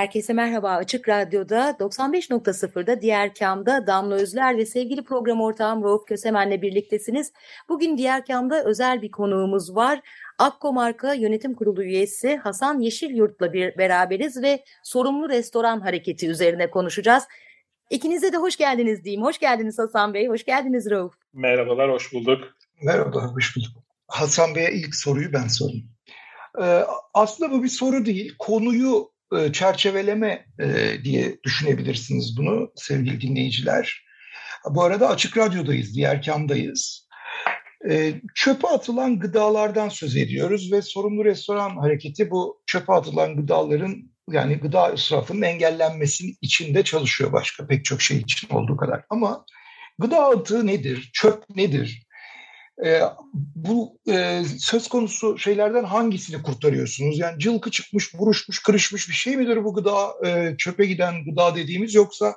Herkese merhaba. Açık Radyo'da 95.0'da Diğer Kam'da Damla Özler ve sevgili program ortağım Rauf Kösemen'le birliktesiniz. Bugün Diğer Kam'da özel bir konuğumuz var. Akko Marka Yönetim Kurulu üyesi Hasan Yeşilyurt'la bir beraberiz ve sorumlu restoran hareketi üzerine konuşacağız. İkinize de hoş geldiniz diyeyim. Hoş geldiniz Hasan Bey, hoş geldiniz Rauf. Merhabalar, hoş bulduk. Merhaba, hoş bulduk. Hasan Bey'e ilk soruyu ben sorayım. Ee, aslında bu bir soru değil, konuyu e, çerçeveleme e, diye düşünebilirsiniz bunu sevgili dinleyiciler. Bu arada Açık Radyo'dayız, diğer kamdayız. E, çöpe atılan gıdalardan söz ediyoruz ve sorumlu restoran hareketi bu çöpe atılan gıdaların yani gıda israfının engellenmesinin içinde çalışıyor başka pek çok şey için olduğu kadar. Ama gıda atığı nedir, çöp nedir, e, bu e, söz konusu şeylerden hangisini kurtarıyorsunuz? Yani cılkı çıkmış, buruşmuş, kırışmış bir şey midir bu gıda, e, çöpe giden gıda dediğimiz yoksa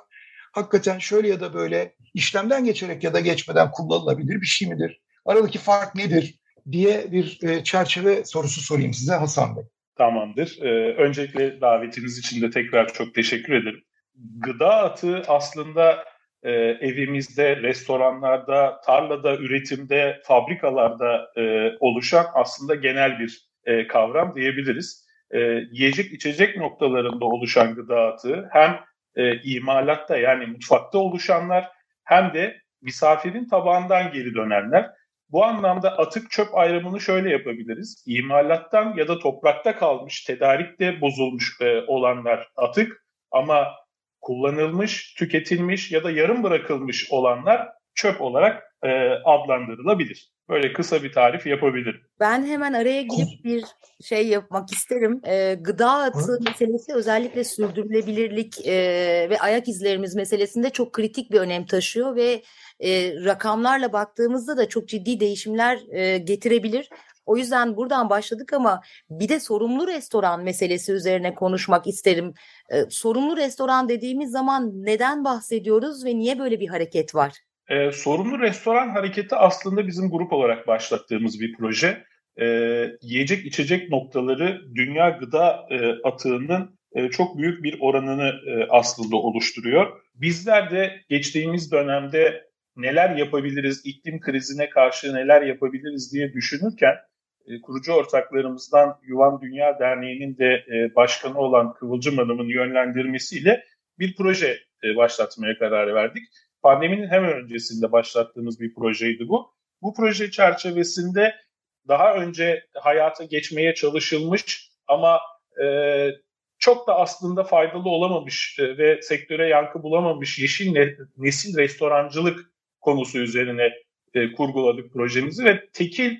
hakikaten şöyle ya da böyle işlemden geçerek ya da geçmeden kullanılabilir bir şey midir? Aradaki fark nedir diye bir e, çerçeve sorusu sorayım size Hasan Bey. Tamamdır. Ee, öncelikle davetiniz için de tekrar çok teşekkür ederim. Gıda atığı aslında e, evimizde, restoranlarda, tarlada, üretimde, fabrikalarda e, oluşan aslında genel bir e, kavram diyebiliriz. E, yiyecek içecek noktalarında oluşan gıda atığı hem e, imalatta yani mutfakta oluşanlar hem de misafirin tabağından geri dönenler. Bu anlamda atık çöp ayrımını şöyle yapabiliriz. İmalattan ya da toprakta kalmış, tedarikte bozulmuş e, olanlar atık ama kullanılmış, tüketilmiş ya da yarım bırakılmış olanlar çöp olarak e, adlandırılabilir. Böyle kısa bir tarif yapabilirim. Ben hemen araya girip bir şey yapmak isterim. E, gıda atığı meselesi özellikle sürdürülebilirlik e, ve ayak izlerimiz meselesinde çok kritik bir önem taşıyor ve e, rakamlarla baktığımızda da çok ciddi değişimler e, getirebilir. O yüzden buradan başladık ama bir de sorumlu restoran meselesi üzerine konuşmak isterim. E, sorumlu restoran dediğimiz zaman neden bahsediyoruz ve niye böyle bir hareket var? E, sorumlu restoran hareketi aslında bizim grup olarak başlattığımız bir proje. E, yiyecek içecek noktaları dünya gıda e, atığının e, çok büyük bir oranını e, aslında oluşturuyor. Bizler de geçtiğimiz dönemde neler yapabiliriz, iklim krizine karşı neler yapabiliriz diye düşünürken e, kurucu ortaklarımızdan Yuvan Dünya Derneği'nin de e, başkanı olan Kıvılcım Hanım'ın yönlendirmesiyle bir proje e, başlatmaya karar verdik. Pandeminin hemen öncesinde başlattığımız bir projeydi bu. Bu proje çerçevesinde daha önce hayata geçmeye çalışılmış ama çok da aslında faydalı olamamış ve sektöre yankı bulamamış yeşil nesil restorancılık konusu üzerine kurguladık projemizi ve tekil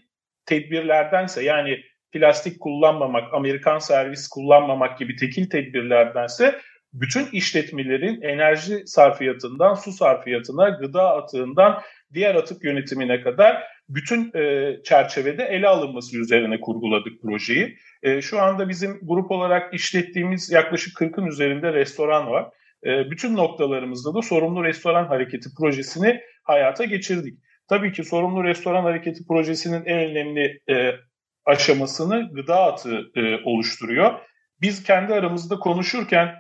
tedbirlerdense yani plastik kullanmamak, Amerikan servis kullanmamak gibi tekil tedbirlerdense bütün işletmelerin enerji sarfiyatından su sarfiyatına, gıda atığından diğer atık yönetimine kadar bütün e, çerçevede ele alınması üzerine kurguladık projeyi. E, şu anda bizim grup olarak işlettiğimiz yaklaşık 40'ın üzerinde restoran var. E, bütün noktalarımızda da sorumlu restoran hareketi projesini hayata geçirdik. Tabii ki sorumlu restoran hareketi projesinin en önemli e, aşamasını gıda atığı e, oluşturuyor. Biz kendi aramızda konuşurken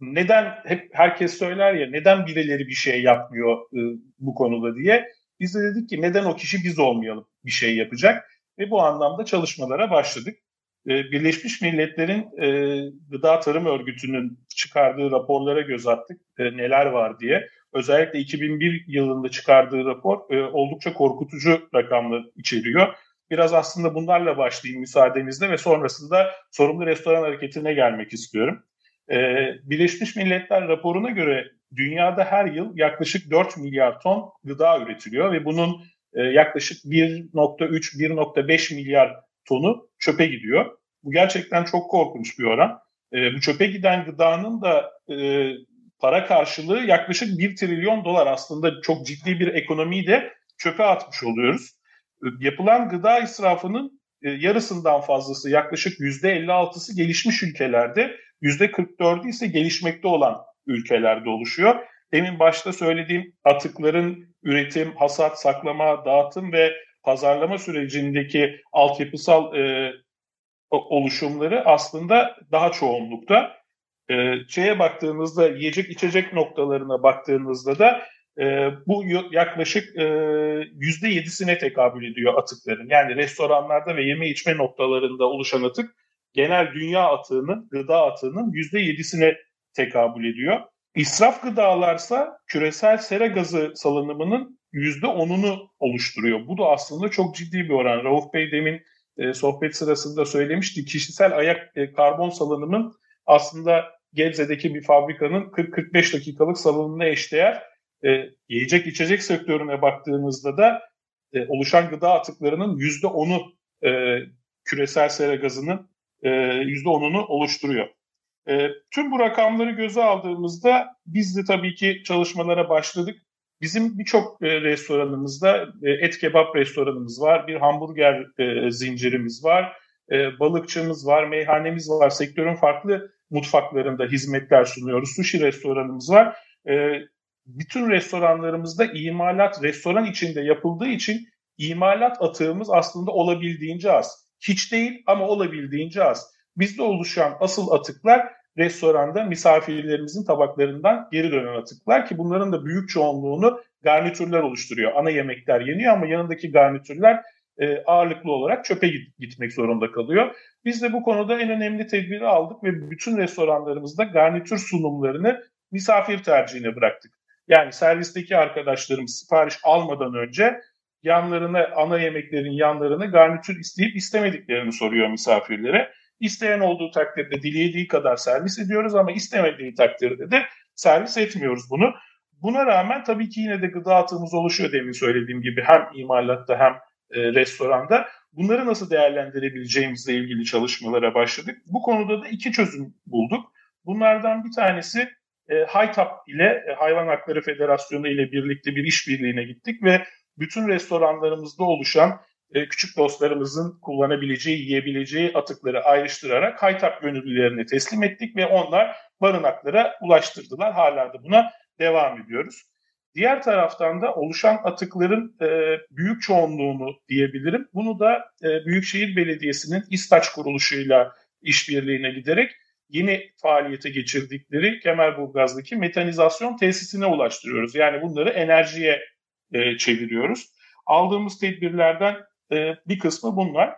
neden hep herkes söyler ya neden birileri bir şey yapmıyor e, bu konuda diye. Biz de dedik ki neden o kişi biz olmayalım bir şey yapacak ve bu anlamda çalışmalara başladık. E, Birleşmiş Milletler'in e, Gıda Tarım Örgütü'nün çıkardığı raporlara göz attık e, neler var diye özellikle 2001 yılında çıkardığı rapor e, oldukça korkutucu rakamlar içeriyor. Biraz aslında bunlarla başlayayım müsaadenizle ve sonrasında sorumlu restoran hareketine gelmek istiyorum. E, Birleşmiş Milletler raporuna göre dünyada her yıl yaklaşık 4 milyar ton gıda üretiliyor ve bunun e, yaklaşık 1.3-1.5 milyar tonu çöpe gidiyor. Bu gerçekten çok korkunç bir oran. E, bu çöpe giden gıdanın da e, para karşılığı yaklaşık 1 trilyon dolar aslında çok ciddi bir ekonomiyi de çöpe atmış oluyoruz. E, yapılan gıda israfının e, yarısından fazlası yaklaşık %56'sı gelişmiş ülkelerde, %44'ü ise gelişmekte olan ülkelerde oluşuyor. Demin başta söylediğim atıkların üretim, hasat, saklama, dağıtım ve pazarlama sürecindeki altyapısal e, oluşumları aslında daha çoğunlukta. E, şeye baktığınızda, yiyecek içecek noktalarına baktığınızda da e, bu yaklaşık e, yüzde yedisine tekabül ediyor atıkların. Yani restoranlarda ve yeme içme noktalarında oluşan atık genel dünya atığının, gıda atığının yüzde yedisine tekabül ediyor. İsraf gıdalarsa küresel sera gazı salınımının yüzde onunu oluşturuyor. Bu da aslında çok ciddi bir oran. Rauf Bey demin e, sohbet sırasında söylemişti. Kişisel ayak e, karbon salınımın aslında Gebze'deki bir fabrikanın 40-45 dakikalık salınımına eşdeğer. E, yiyecek içecek sektörüne baktığınızda da e, oluşan gıda atıklarının yüzde onu e, küresel sera gazının e, yüzde onunu oluşturuyor. E, tüm bu rakamları göze aldığımızda biz de tabii ki çalışmalara başladık. Bizim birçok e, restoranımızda e, et kebap restoranımız var, bir hamburger e, zincirimiz var, e, balıkçımız var, meyhanemiz var. Sektörün farklı mutfaklarında hizmetler sunuyoruz. Sushi restoranımız var. E, bütün restoranlarımızda imalat restoran içinde yapıldığı için imalat atığımız aslında olabildiğince az. Hiç değil ama olabildiğince az. Bizde oluşan asıl atıklar restoranda misafirlerimizin tabaklarından geri dönen atıklar ki bunların da büyük çoğunluğunu garnitürler oluşturuyor. Ana yemekler yeniyor ama yanındaki garnitürler e, ağırlıklı olarak çöpe gitmek zorunda kalıyor. Biz de bu konuda en önemli tedbiri aldık ve bütün restoranlarımızda garnitür sunumlarını misafir tercihine bıraktık. Yani servisteki arkadaşlarımız sipariş almadan önce yanlarına ana yemeklerin yanlarına garnitür isteyip istemediklerini soruyor misafirlere. İsteyen olduğu takdirde dilediği kadar servis ediyoruz ama istemediği takdirde de servis etmiyoruz bunu. Buna rağmen tabii ki yine de gıda atığımız oluşuyor demin söylediğim gibi hem imalatta hem e, restoranda. Bunları nasıl değerlendirebileceğimizle ilgili çalışmalara başladık. Bu konuda da iki çözüm bulduk. Bunlardan bir tanesi e, HITAP ile e, Hayvan Hakları Federasyonu ile birlikte bir işbirliğine gittik ve bütün restoranlarımızda oluşan e, küçük dostlarımızın kullanabileceği, yiyebileceği atıkları ayrıştırarak Haytap gönüllülerine teslim ettik ve onlar barınaklara ulaştırdılar. Hala da buna devam ediyoruz. Diğer taraftan da oluşan atıkların e, büyük çoğunluğunu diyebilirim. Bunu da e, Büyükşehir Belediyesi'nin İstaç kuruluşuyla işbirliğine giderek yeni faaliyete geçirdikleri Kemerburgaz'daki metanizasyon tesisine ulaştırıyoruz. Yani bunları enerjiye e, çeviriyoruz. Aldığımız tedbirlerden e, bir kısmı bunlar.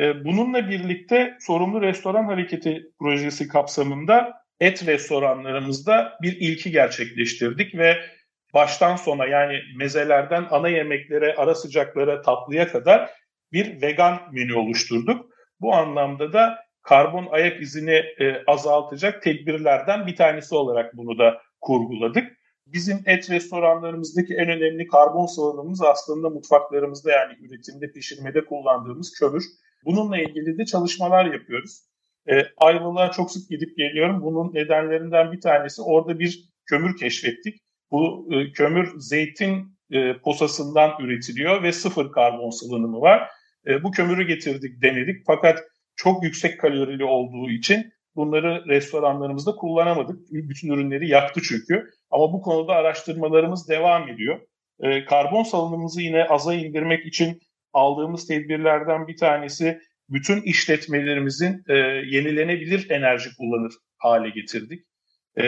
E, bununla birlikte sorumlu restoran hareketi projesi kapsamında et restoranlarımızda bir ilki gerçekleştirdik ve baştan sona yani mezelerden ana yemeklere, ara sıcaklara, tatlıya kadar bir vegan menü oluşturduk. Bu anlamda da karbon ayak izini e, azaltacak tedbirlerden bir tanesi olarak bunu da kurguladık. Bizim et restoranlarımızdaki en önemli karbon salınımımız aslında mutfaklarımızda yani üretimde, pişirmede kullandığımız kömür. Bununla ilgili de çalışmalar yapıyoruz. E, Ayvalık'a çok sık gidip geliyorum. Bunun nedenlerinden bir tanesi orada bir kömür keşfettik. Bu e, kömür zeytin e, posasından üretiliyor ve sıfır karbon salınımı var. E, bu kömürü getirdik, denedik fakat çok yüksek kalorili olduğu için bunları restoranlarımızda kullanamadık. Bütün ürünleri yaktı çünkü. Ama bu konuda araştırmalarımız devam ediyor. E, karbon salınımımızı yine aza indirmek için aldığımız tedbirlerden bir tanesi bütün işletmelerimizin e, yenilenebilir enerji kullanır hale getirdik. E,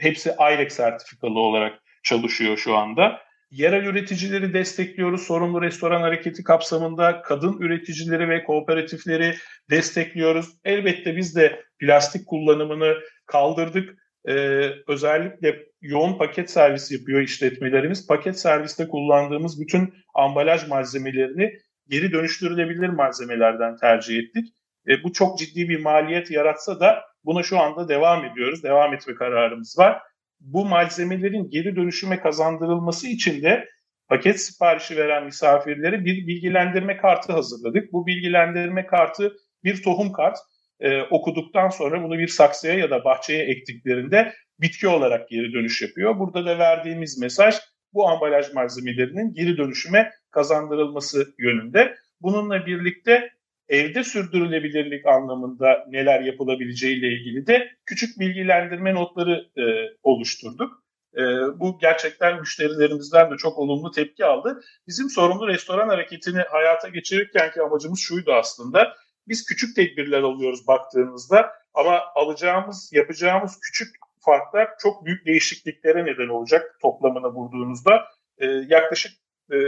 hepsi IREX sertifikalı olarak çalışıyor şu anda. Yerel üreticileri destekliyoruz. Sorumlu restoran hareketi kapsamında kadın üreticileri ve kooperatifleri destekliyoruz. Elbette biz de plastik kullanımını kaldırdık. Ee, özellikle yoğun paket servis yapıyor işletmelerimiz. Paket serviste kullandığımız bütün ambalaj malzemelerini geri dönüştürülebilir malzemelerden tercih ettik. E, bu çok ciddi bir maliyet yaratsa da buna şu anda devam ediyoruz. Devam etme kararımız var bu malzemelerin geri dönüşüme kazandırılması için de paket siparişi veren misafirlere bir bilgilendirme kartı hazırladık. Bu bilgilendirme kartı bir tohum kart. Ee, okuduktan sonra bunu bir saksıya ya da bahçeye ektiklerinde bitki olarak geri dönüş yapıyor. Burada da verdiğimiz mesaj bu ambalaj malzemelerinin geri dönüşüme kazandırılması yönünde. Bununla birlikte evde sürdürülebilirlik anlamında neler yapılabileceği ile ilgili de küçük bilgilendirme notları e, oluşturduk. E, bu gerçekten müşterilerimizden de çok olumlu tepki aldı. Bizim sorumlu restoran hareketini hayata geçirirken ki amacımız şuydu aslında. Biz küçük tedbirler alıyoruz baktığımızda ama alacağımız, yapacağımız küçük farklar çok büyük değişikliklere neden olacak toplamına vurduğunuzda. E, yaklaşık e,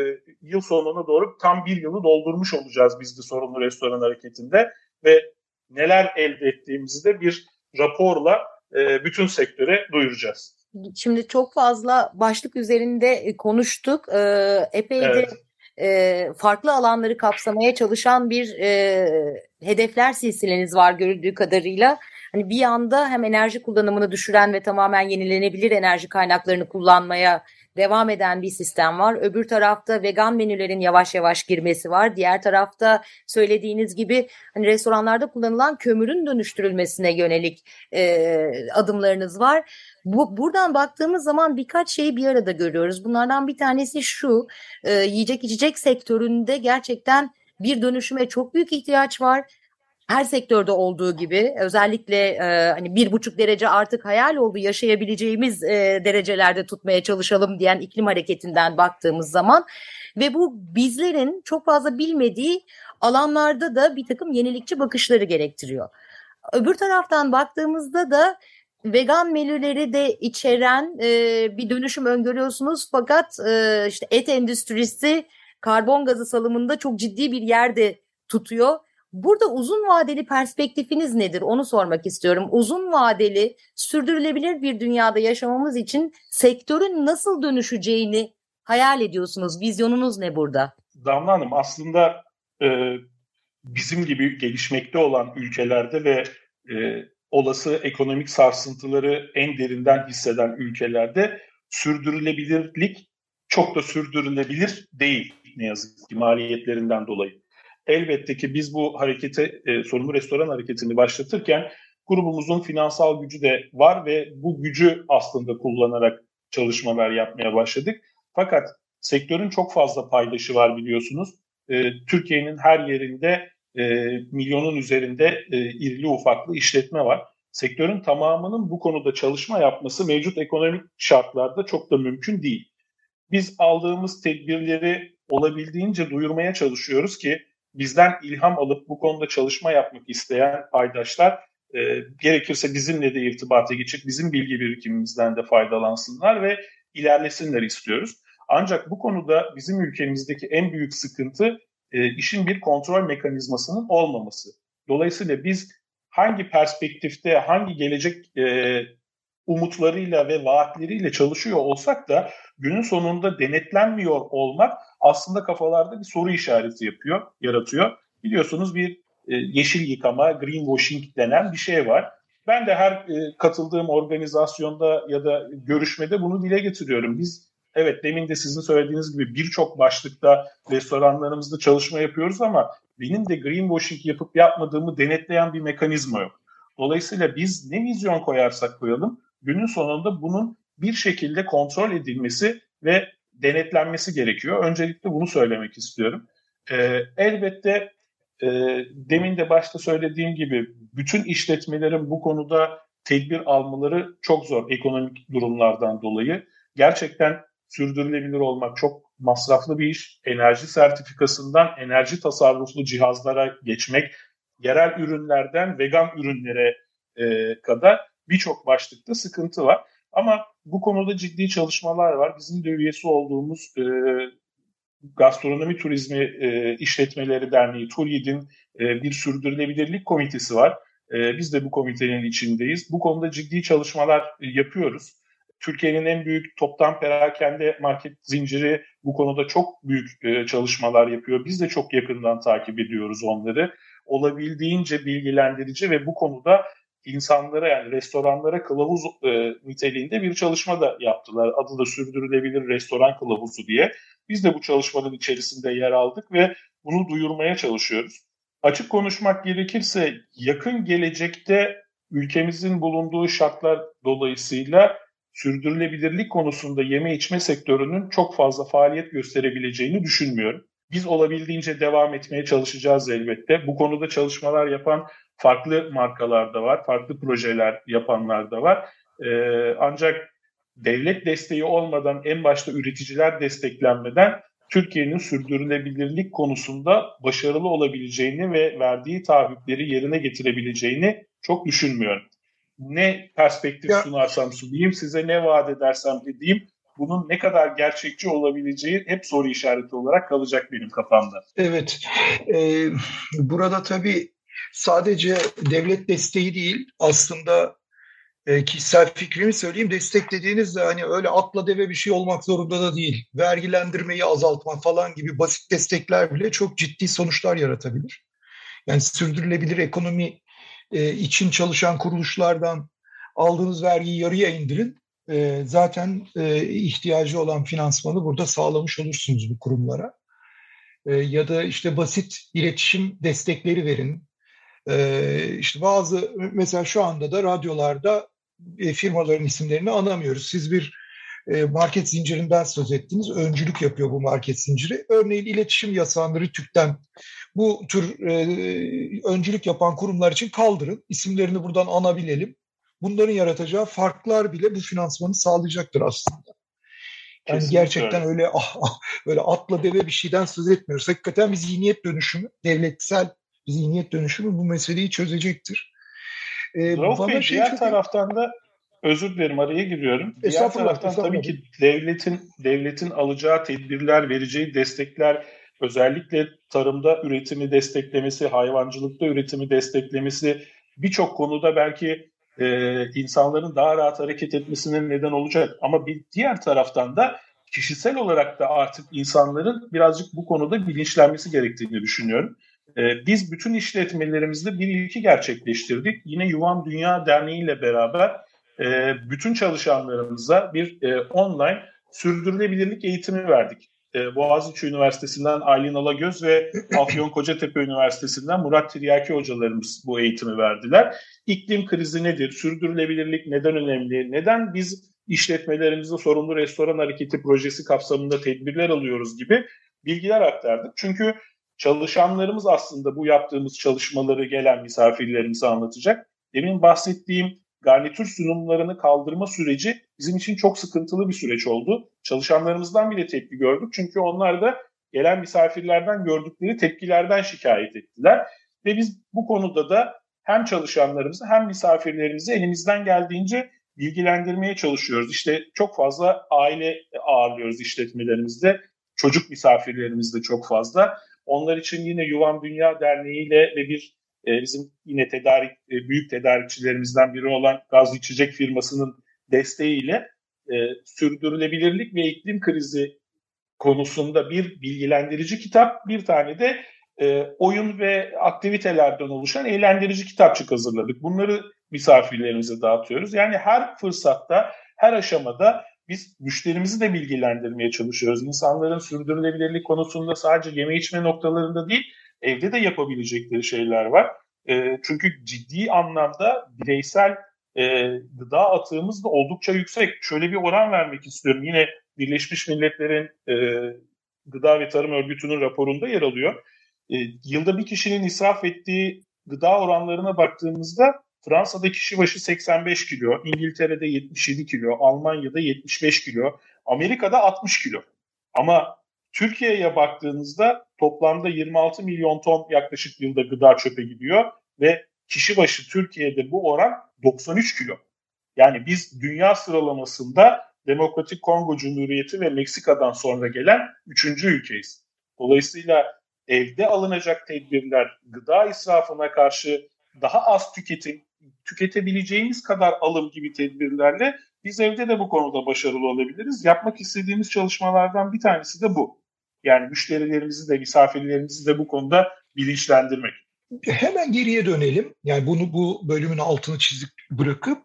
yıl sonuna doğru tam bir yılı doldurmuş olacağız biz de sorumlu restoran hareketinde ve neler elde ettiğimizi de bir raporla e, bütün sektöre duyuracağız. Şimdi çok fazla başlık üzerinde e, konuştuk. E, epey evet. de e, farklı alanları kapsamaya çalışan bir e, hedefler silsileniz var görüldüğü kadarıyla. Hani bir yanda hem enerji kullanımını düşüren ve tamamen yenilenebilir enerji kaynaklarını kullanmaya devam eden bir sistem var. Öbür tarafta vegan menülerin yavaş yavaş girmesi var. Diğer tarafta söylediğiniz gibi hani restoranlarda kullanılan kömürün dönüştürülmesine yönelik e, adımlarınız var. Bu, buradan baktığımız zaman birkaç şeyi bir arada görüyoruz. Bunlardan bir tanesi şu, e, yiyecek içecek sektöründe gerçekten bir dönüşüme çok büyük ihtiyaç var her sektörde olduğu gibi özellikle e, hani bir buçuk derece artık hayal oldu yaşayabileceğimiz e, derecelerde tutmaya çalışalım diyen iklim hareketinden baktığımız zaman ve bu bizlerin çok fazla bilmediği alanlarda da bir takım yenilikçi bakışları gerektiriyor. Öbür taraftan baktığımızda da vegan menüleri de içeren e, bir dönüşüm öngörüyorsunuz fakat e, işte et endüstrisi karbon gazı salımında çok ciddi bir yerde tutuyor Burada uzun vadeli perspektifiniz nedir? Onu sormak istiyorum. Uzun vadeli, sürdürülebilir bir dünyada yaşamamız için sektörün nasıl dönüşeceğini hayal ediyorsunuz? Vizyonunuz ne burada? Damla Hanım aslında e, bizim gibi gelişmekte olan ülkelerde ve e, olası ekonomik sarsıntıları en derinden hisseden ülkelerde sürdürülebilirlik çok da sürdürülebilir değil ne yazık ki maliyetlerinden dolayı elbette ki biz bu harekete, e, sorumlu restoran hareketini başlatırken grubumuzun finansal gücü de var ve bu gücü aslında kullanarak çalışmalar yapmaya başladık. Fakat sektörün çok fazla paydaşı var biliyorsunuz. E, Türkiye'nin her yerinde e, milyonun üzerinde e, irili ufaklı işletme var. Sektörün tamamının bu konuda çalışma yapması mevcut ekonomik şartlarda çok da mümkün değil. Biz aldığımız tedbirleri olabildiğince duyurmaya çalışıyoruz ki bizden ilham alıp bu konuda çalışma yapmak isteyen paydaşlar e, gerekirse bizimle de irtibata geçip bizim bilgi birikimimizden de faydalansınlar ve ilerlesinler istiyoruz. Ancak bu konuda bizim ülkemizdeki en büyük sıkıntı e, işin bir kontrol mekanizmasının olmaması. Dolayısıyla biz hangi perspektifte, hangi gelecek e, umutlarıyla ve vaatleriyle çalışıyor olsak da günün sonunda denetlenmiyor olmak aslında kafalarda bir soru işareti yapıyor, yaratıyor. Biliyorsunuz bir e, yeşil yıkama, greenwashing denen bir şey var. Ben de her e, katıldığım organizasyonda ya da görüşmede bunu dile getiriyorum. Biz evet demin de sizin söylediğiniz gibi birçok başlıkta restoranlarımızda çalışma yapıyoruz ama benim de greenwashing yapıp yapmadığımı denetleyen bir mekanizma yok. Dolayısıyla biz ne vizyon koyarsak koyalım günün sonunda bunun bir şekilde kontrol edilmesi ve denetlenmesi gerekiyor. Öncelikle bunu söylemek istiyorum. E, elbette e, demin de başta söylediğim gibi bütün işletmelerin bu konuda tedbir almaları çok zor ekonomik durumlardan dolayı. Gerçekten sürdürülebilir olmak çok masraflı bir iş. Enerji sertifikasından enerji tasarruflu cihazlara geçmek, yerel ürünlerden vegan ürünlere e, kadar birçok başlıkta sıkıntı var. Ama bu konuda ciddi çalışmalar var. Bizim de üyesi olduğumuz e, Gastronomi Turizmi e, İşletmeleri Derneği, TURYİD'in e, bir sürdürülebilirlik komitesi var. E, biz de bu komitenin içindeyiz. Bu konuda ciddi çalışmalar e, yapıyoruz. Türkiye'nin en büyük toptan perakende market zinciri bu konuda çok büyük e, çalışmalar yapıyor. Biz de çok yakından takip ediyoruz onları. Olabildiğince bilgilendirici ve bu konuda insanlara yani restoranlara kılavuz e, niteliğinde bir çalışma da yaptılar. Adı da sürdürülebilir restoran kılavuzu diye. Biz de bu çalışmanın içerisinde yer aldık ve bunu duyurmaya çalışıyoruz. Açık konuşmak gerekirse yakın gelecekte ülkemizin bulunduğu şartlar dolayısıyla sürdürülebilirlik konusunda yeme içme sektörünün çok fazla faaliyet gösterebileceğini düşünmüyorum. Biz olabildiğince devam etmeye çalışacağız elbette. Bu konuda çalışmalar yapan farklı markalar da var, farklı projeler yapanlar da var. Ee, ancak devlet desteği olmadan en başta üreticiler desteklenmeden Türkiye'nin sürdürülebilirlik konusunda başarılı olabileceğini ve verdiği taahhütleri yerine getirebileceğini çok düşünmüyorum. Ne perspektif ya. sunarsam sunayım, size ne vaat edersem dediğim bunun ne kadar gerçekçi olabileceği hep soru işareti olarak kalacak benim kafamda. Evet, e, burada tabii sadece devlet desteği değil aslında e, kişisel fikrimi söyleyeyim destek dediğinizde hani öyle atla deve bir şey olmak zorunda da değil. Vergilendirmeyi azaltmak falan gibi basit destekler bile çok ciddi sonuçlar yaratabilir. Yani sürdürülebilir ekonomi e, için çalışan kuruluşlardan aldığınız vergiyi yarıya indirin. E, zaten e, ihtiyacı olan finansmanı burada sağlamış olursunuz bu kurumlara. E, ya da işte basit iletişim destekleri verin. E, işte bazı mesela şu anda da radyolarda e, firmaların isimlerini anamıyoruz. Siz bir e, market zincirinden söz ettiniz. Öncülük yapıyor bu market zinciri. Örneğin iletişim yasağını RTÜK'ten bu tür e, öncülük yapan kurumlar için kaldırın. İsimlerini buradan anabilelim. Bunların yaratacağı farklar bile bu finansmanı sağlayacaktır aslında. Yani Kesinlikle gerçekten öyle, ah, ah, böyle atla deve bir şeyden söz etmiyoruz. Hakikaten bir zihniyet dönüşümü, devletsel zihniyet dönüşümü bu meseleyi çözecektir. Ee, Rauf Bey şey diğer çok... taraftan da özür dilerim araya giriyorum. Diğer taraftan tabii ki devletin devletin alacağı tedbirler, vereceği destekler özellikle tarımda üretimi desteklemesi, hayvancılıkta üretimi desteklemesi birçok konuda belki e, insanların daha rahat hareket etmesine neden olacak. Ama bir diğer taraftan da kişisel olarak da artık insanların birazcık bu konuda bilinçlenmesi gerektiğini düşünüyorum. E, biz bütün işletmelerimizde bir ilki gerçekleştirdik. Yine Yuvam Dünya Derneği ile beraber e, bütün çalışanlarımıza bir e, online sürdürülebilirlik eğitimi verdik. E, Boğaziçi Üniversitesi'nden Aylin Alagöz ve Afyon Kocatepe Üniversitesi'nden Murat Tiryaki hocalarımız bu eğitimi verdiler. İklim krizi nedir? Sürdürülebilirlik neden önemli? Neden biz işletmelerimizde sorumlu restoran hareketi projesi kapsamında tedbirler alıyoruz gibi bilgiler aktardık. Çünkü çalışanlarımız aslında bu yaptığımız çalışmaları gelen misafirlerimize anlatacak. Demin bahsettiğim garnitür sunumlarını kaldırma süreci bizim için çok sıkıntılı bir süreç oldu. Çalışanlarımızdan bile tepki gördük. Çünkü onlar da gelen misafirlerden gördükleri tepkilerden şikayet ettiler. Ve biz bu konuda da hem çalışanlarımızı hem misafirlerimizi elimizden geldiğince bilgilendirmeye çalışıyoruz. İşte çok fazla aile ağırlıyoruz işletmelerimizde. Çocuk misafirlerimiz de çok fazla. Onlar için yine Yuvan Dünya Derneği ile ve bir e, bizim yine tedarik e, büyük tedarikçilerimizden biri olan gaz içecek firmasının desteğiyle e, sürdürülebilirlik ve iklim krizi konusunda bir bilgilendirici kitap, bir tane de e, oyun ve aktivitelerden oluşan eğlendirici kitapçık hazırladık. Bunları misafirlerimize dağıtıyoruz. Yani her fırsatta, her aşamada biz müşterimizi de bilgilendirmeye çalışıyoruz. İnsanların sürdürülebilirlik konusunda sadece yeme içme noktalarında değil, evde de yapabilecekleri şeyler var. E, çünkü ciddi anlamda bireysel e, gıda atığımız da oldukça yüksek. Şöyle bir oran vermek istiyorum. Yine Birleşmiş Milletler'in e, Gıda ve Tarım Örgütü'nün raporunda yer alıyor. E, yılda bir kişinin israf ettiği gıda oranlarına baktığımızda Fransa'da kişi başı 85 kilo, İngiltere'de 77 kilo, Almanya'da 75 kilo, Amerika'da 60 kilo. Ama Türkiye'ye baktığınızda toplamda 26 milyon ton yaklaşık yılda gıda çöpe gidiyor ve kişi başı Türkiye'de bu oran 93 kilo. Yani biz dünya sıralamasında Demokratik Kongo Cumhuriyeti ve Meksika'dan sonra gelen üçüncü ülkeyiz. Dolayısıyla evde alınacak tedbirler gıda israfına karşı daha az tüketim, tüketebileceğimiz kadar alım gibi tedbirlerle biz evde de bu konuda başarılı olabiliriz. Yapmak istediğimiz çalışmalardan bir tanesi de bu. Yani müşterilerimizi de misafirlerimizi de bu konuda bilinçlendirmek. hemen geriye dönelim. Yani bunu bu bölümün altını çizip bırakıp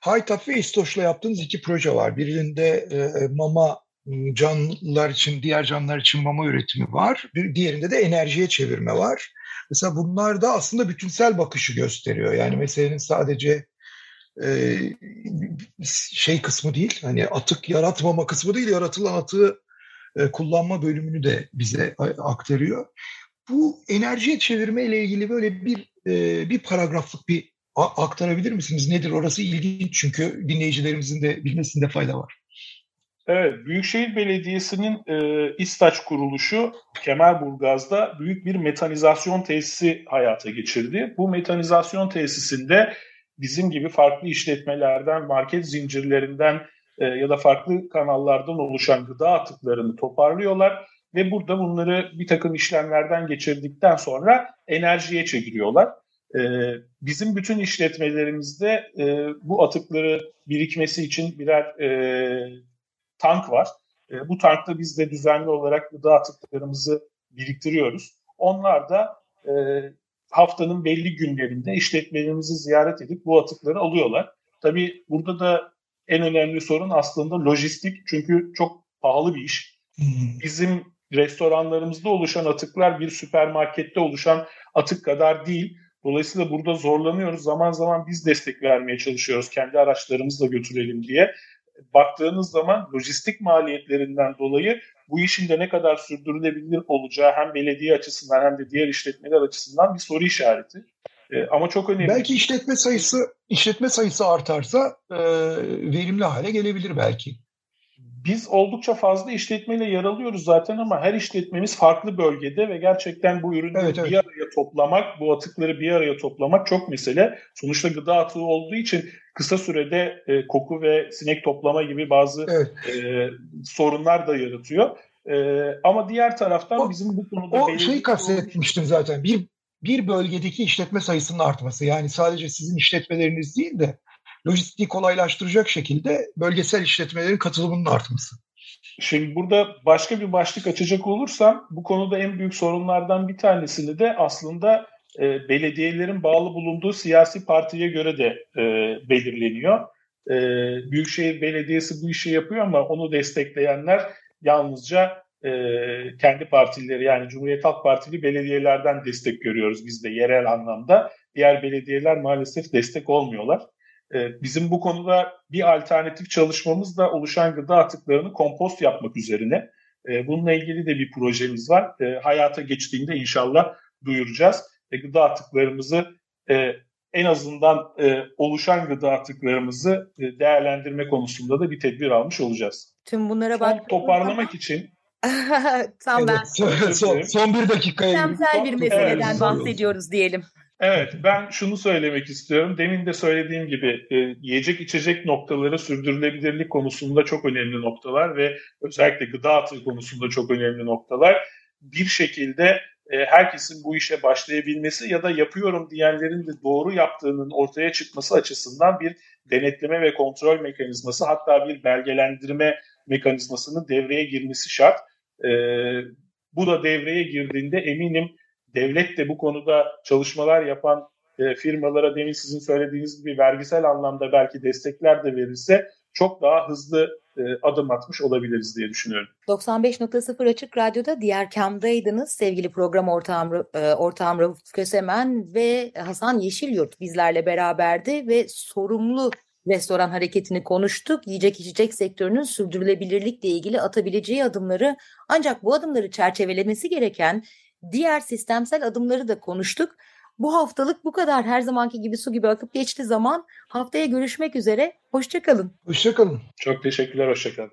Haytap ve İstoş'la yaptığınız iki proje var. Birinde e, mama canlılar için, diğer canlılar için mama üretimi var. Bir diğerinde de enerjiye çevirme var. Mesela bunlar da aslında bütünsel bakışı gösteriyor. Yani meselenin sadece e, şey kısmı değil, hani atık yaratmama kısmı değil, yaratılan atığı e, kullanma bölümünü de bize aktarıyor. Bu enerjiye çevirme ile ilgili böyle bir e, bir paragraflık bir aktarabilir misiniz? Nedir orası ilginç çünkü dinleyicilerimizin de bilmesinde fayda var. Evet, Büyükşehir Belediyesi'nin e, İstaç kuruluşu Kemerburgaz'da büyük bir metanizasyon tesisi hayata geçirdi. Bu metanizasyon tesisinde bizim gibi farklı işletmelerden, market zincirlerinden e, ya da farklı kanallardan oluşan gıda atıklarını toparlıyorlar ve burada bunları bir takım işlemlerden geçirdikten sonra enerjiye çeviriyorlar. E, bizim bütün işletmelerimizde e, bu atıkları birikmesi için birer e, tank var. E, bu tankta biz de düzenli olarak gıda atıklarımızı biriktiriyoruz. Onlar da e, haftanın belli günlerinde işletmelerimizi ziyaret edip bu atıkları alıyorlar. Tabii burada da en önemli sorun aslında lojistik çünkü çok pahalı bir iş. Bizim restoranlarımızda oluşan atıklar bir süpermarkette oluşan atık kadar değil. Dolayısıyla burada zorlanıyoruz. Zaman zaman biz destek vermeye çalışıyoruz kendi araçlarımızla götürelim diye baktığınız zaman lojistik maliyetlerinden dolayı bu işin de ne kadar sürdürülebilir olacağı hem belediye açısından hem de diğer işletmeler açısından bir soru işareti. E, ama çok önemli. Belki işletme sayısı işletme sayısı artarsa e, verimli hale gelebilir belki. Biz oldukça fazla işletmeyle yer alıyoruz zaten ama her işletmemiz farklı bölgede ve gerçekten bu ürünleri evet, evet. bir araya toplamak, bu atıkları bir araya toplamak çok mesele. Sonuçta gıda atığı olduğu için kısa sürede e, koku ve sinek toplama gibi bazı evet. e, sorunlar da yaratıyor. E, ama diğer taraftan o, bizim bu konuda... O şeyi kastetmiştim zaten. Bir, bir bölgedeki işletme sayısının artması. Yani sadece sizin işletmeleriniz değil de lojistiği kolaylaştıracak şekilde bölgesel işletmelerin katılımının artması. Şimdi burada başka bir başlık açacak olursam bu konuda en büyük sorunlardan bir tanesini de aslında e, belediyelerin bağlı bulunduğu siyasi partiye göre de e, belirleniyor. E, Büyükşehir Belediyesi bu işi yapıyor ama onu destekleyenler yalnızca e, kendi partileri yani Cumhuriyet Halk Partili belediyelerden destek görüyoruz biz de yerel anlamda. Diğer belediyeler maalesef destek olmuyorlar. E, bizim bu konuda bir alternatif çalışmamız da oluşan gıda atıklarını kompost yapmak üzerine. E, bununla ilgili de bir projemiz var. E, hayata geçtiğinde inşallah duyuracağız gıda atıklarımızı e, en azından e, oluşan gıda atıklarımızı e, değerlendirme konusunda da bir tedbir almış olacağız. Tüm bunlara bak. Toparlamak ama... için Tam evet, ben son, son, son bir dakikaya Sistemsel bir meseleden evet, bahsediyoruz diyelim. Evet, ben şunu söylemek istiyorum. Demin de söylediğim gibi e, yiyecek içecek noktaları sürdürülebilirlik konusunda çok önemli noktalar ve özellikle gıda atığı konusunda çok önemli noktalar. Bir şekilde e, herkesin bu işe başlayabilmesi ya da yapıyorum diyenlerin de doğru yaptığının ortaya çıkması açısından bir denetleme ve kontrol mekanizması hatta bir belgelendirme mekanizmasının devreye girmesi şart. E, bu da devreye girdiğinde eminim devlet de bu konuda çalışmalar yapan e, firmalara demin sizin söylediğiniz gibi vergisel anlamda belki destekler de verirse çok daha hızlı adım atmış olabiliriz diye düşünüyorum. 95.0 Açık Radyo'da diğer kamdaydınız sevgili program ortağım, e, ortağım Rauf Kösemen ve Hasan Yeşilyurt bizlerle beraberdi ve sorumlu restoran hareketini konuştuk. Yiyecek içecek sektörünün sürdürülebilirlikle ilgili atabileceği adımları ancak bu adımları çerçevelemesi gereken diğer sistemsel adımları da konuştuk. Bu haftalık bu kadar. Her zamanki gibi su gibi akıp geçti zaman. Haftaya görüşmek üzere. Hoşçakalın. Hoşçakalın. Çok teşekkürler. Hoşçakalın.